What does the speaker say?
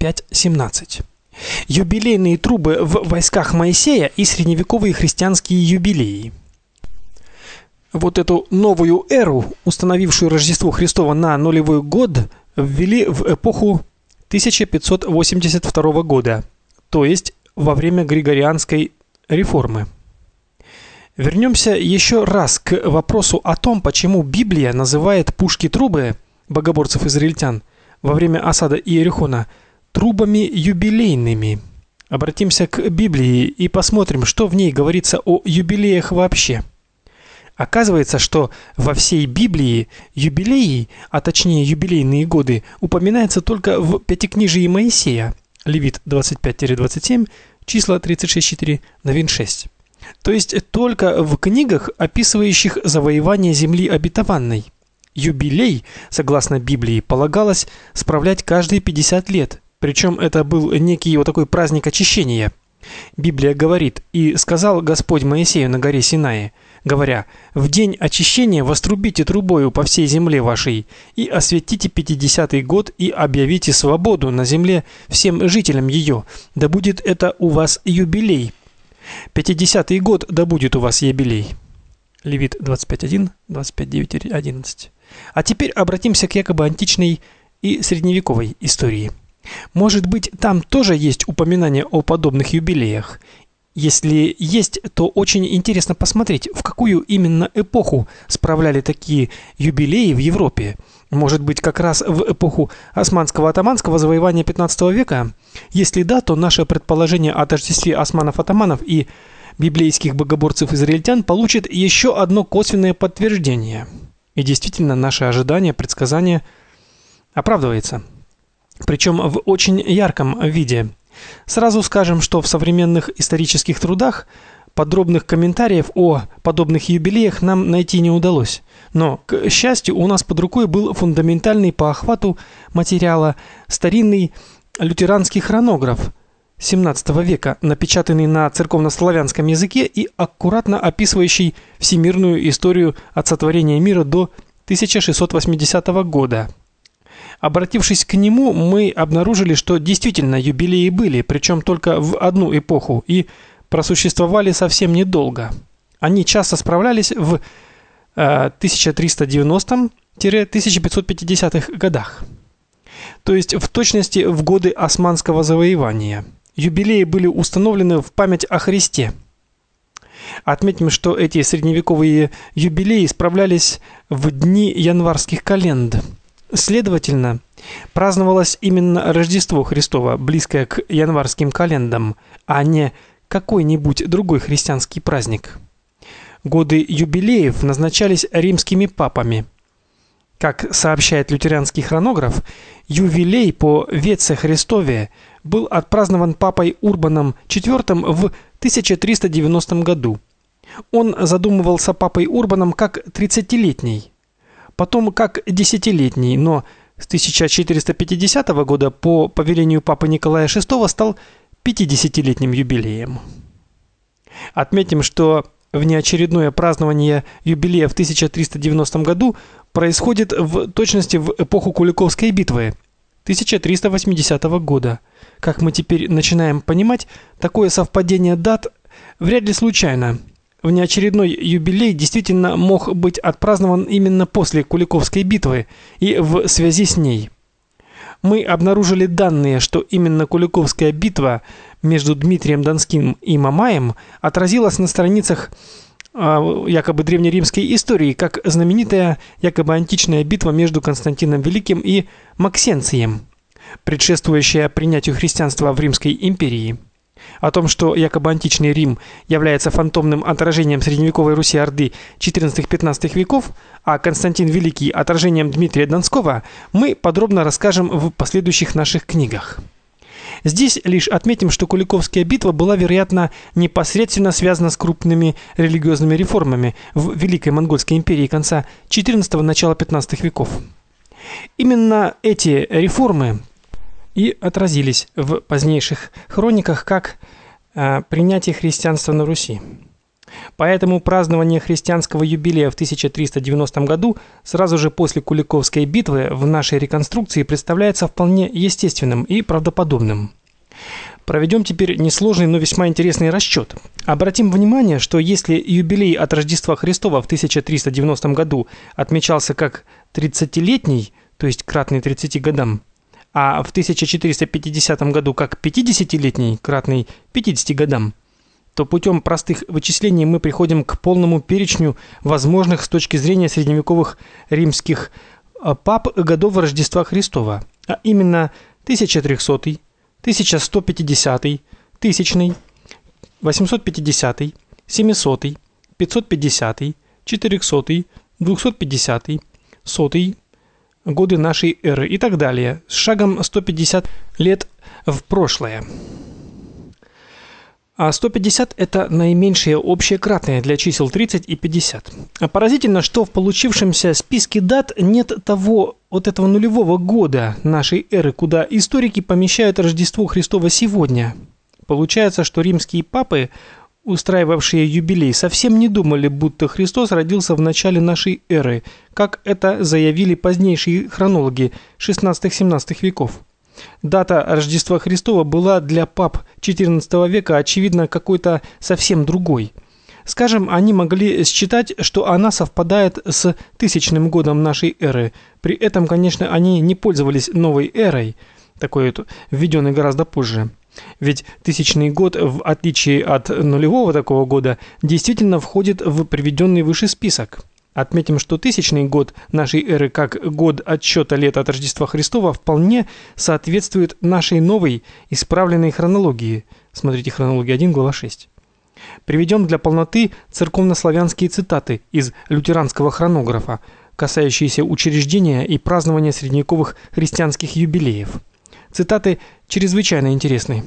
5.17. Юбилейные трубы в войсках Моисея и средневековые христианские юбилеи. Вот эту новую эру, установившую Рождество Христово на нулевой год, ввели в эпоху 1582 года, то есть во время Григорианской реформы. Вернемся еще раз к вопросу о том, почему Библия называет пушки-трубы богоборцев-израильтян во время осады Иерихона трубами юбилейными. Обратимся к Библии и посмотрим, что в ней говорится о юбилеях вообще. Оказывается, что во всей Библии юбилеи, а точнее юбилейные годы, упоминаются только в Пятикнижии Моисея. Левит 25-27, числа 36-4, Новин 6. То есть только в книгах, описывающих завоевание земли обетованной. Юбилей, согласно Библии, полагалось справлять каждые 50 лет. Причем это был некий вот такой праздник очищения. Библия говорит: "И сказал Господь Моисею на горе Синае: говоря: В день очищения вострубите трубою по всей земле вашей и осветите пятидесятый год и объявите свободу на земле всем жителям ее. Да будет это у вас юбилей. Пятидесятый год да будет у вас юбилей. Левит 25:1, 25:9-11. А теперь обратимся к якобы античной и средневековой истории. Может быть, там тоже есть упоминание о подобных юбилеях, если есть, то очень интересно посмотреть, в какую именно эпоху справляли такие юбилеи в Европе. Может быть, как раз в эпоху османского-атаманского завоевания 15 века? Если да, то наше предположение о тождестве османов-атаманов и библейских богоборцев-израильтян получит еще одно косвенное подтверждение. И действительно, наше ожидание, предсказание оправдывается. Причем в очень ярком виде. Сразу скажем, что в современных исторических трудах подробных комментариев о подобных юбилеях нам найти не удалось. Но, к счастью, у нас под рукой был фундаментальный по охвату материала старинный лютеранский хронограф XVII века, напечатанный на церковнославянском языке и аккуратно описывающий всемирную историю от сотворения мира до 1680 года. Обратившись к нему, мы обнаружили, что действительно юбилеи были, причем только в одну эпоху и просуществовали совсем недолго. Они часто справлялись в 1390-1550-х годах. То есть в точности в годы османского завоевания. Юбилеи были установлены в память о Христе. Отметим, что эти средневековые юбилеи справлялись в дни январских календ. Следовательно, праздновалось именно Рождество Христово, близкое к январским календам, а не какой-нибудь другой христианский праздник. Годы юбилеев назначались римскими папами. Как сообщает лютеранский хронограф, юбилей по Веце Христове был отпразднован папой Урбаном IV в 1390 году. Он задумывался папой Урбаном как 30-летний потом как десятилетний, но с 1450 года по повелению папы Николая VI стал 50-летним юбилеем. Отметим, что внеочередное празднование юбилея в 1390 году происходит в точности в эпоху Куликовской битвы 1380 года. Как мы теперь начинаем понимать, такое совпадение дат вряд ли случайно. Внеочередной юбилей действительно мог быть отпразднован именно после Куликовской битвы и в связи с ней. Мы обнаружили данные, что именно Куликовская битва между Дмитрием Донским и Мамаем отразилась на страницах э, якобы древнеримской истории как знаменитая якобы античная битва между Константином Великим и Максенцием, предшествующая принятию христианства в Римской империи. О том, что якобы античный Рим является фантомным отражением средневековой Руси-Орды XIV-XV веков, а Константин Великий отражением Дмитрия Донского, мы подробно расскажем в последующих наших книгах. Здесь лишь отметим, что Куликовская битва была, вероятно, непосредственно связана с крупными религиозными реформами в Великой Монгольской империи конца XIV начала XV веков. Именно эти реформы и отразились в позднейших хрониках как э, принятие христианства на Руси. Поэтому празднование христианского юбилея в 1390 году, сразу же после Куликовской битвы, в нашей реконструкции представляется вполне естественным и правдоподобным. Проведем теперь несложный, но весьма интересный расчет. Обратим внимание, что если юбилей от Рождества Христова в 1390 году отмечался как 30-летний, то есть кратный 30 годам, а в 1450 году как 50-летний, кратный 50 годам, то путем простых вычислений мы приходим к полному перечню возможных с точки зрения средневековых римских а, пап годов Рождества Христова, а именно 1300, 1150, 1000, 850, 700, 550, 400, 250, 100 годы нашей эры и так далее, с шагом 150 лет в прошлое. А 150 это наименьшее общее кратное для чисел 30 и 50. А поразительно, что в получившемся списке дат нет того вот этого нулевого года нашей эры, куда историки помещают Рождество Христово сегодня. Получается, что римские папы, устраивавшие юбилей, совсем не думали, будто Христос родился в начале нашей эры, как это заявили позднейшие хронологи 16-17 веков. Дата Рождества Христова была для пап XIV века, очевидно, какой-то совсем другой. Скажем, они могли считать, что она совпадает с тысячным годом нашей эры. При этом, конечно, они не пользовались новой эрой, такой вот введенной гораздо позже. Ведь тысячный год, в отличие от нулевого такого года, действительно входит в приведенный выше список. Отметим, что тысячный год нашей эры как год отсчета лет от Рождества Христова вполне соответствует нашей новой исправленной хронологии. Смотрите хронология 1, глава 6. Приведем для полноты церковнославянские цитаты из лютеранского хронографа, касающиеся учреждения и празднования средневековых христианских юбилеев. Цитаты чрезвычайно интересны.